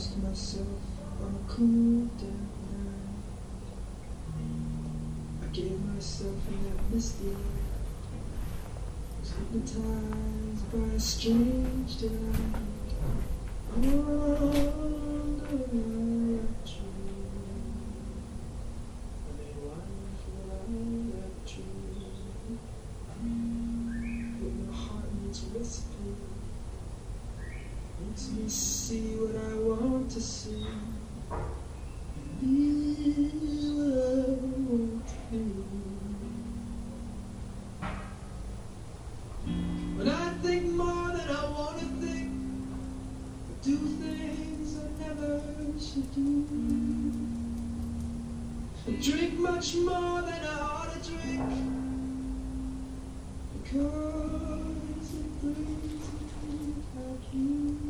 lost myself on a cool night. I gave myself in that misty light. Hypnotized by a strange delight. Under Makes me see what I want to see. Be what I want to be. When I think more than I want to think, I do things I never should do. I drink much more than I ought to drink because it brings me like you.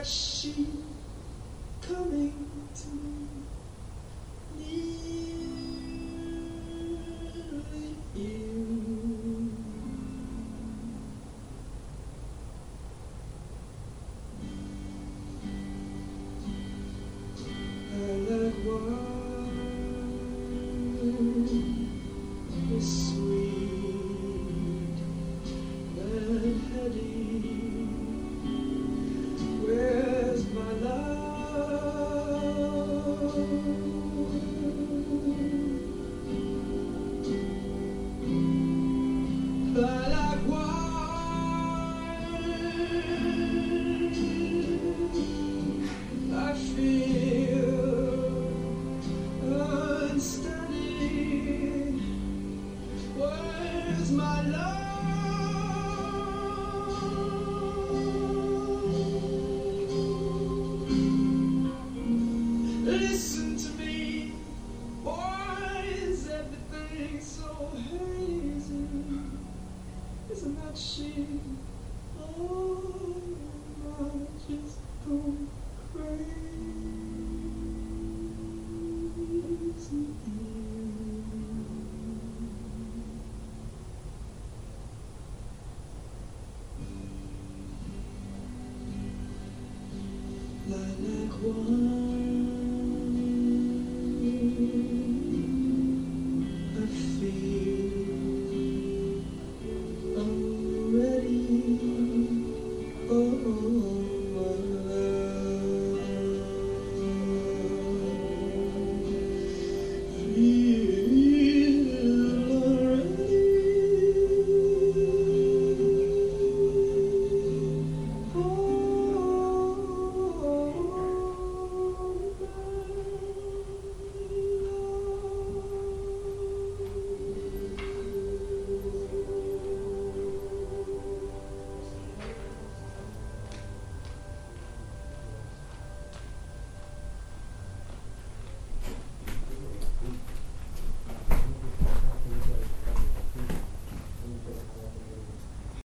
that she coming to me? So hazy? Isn't that she? Oh, I just go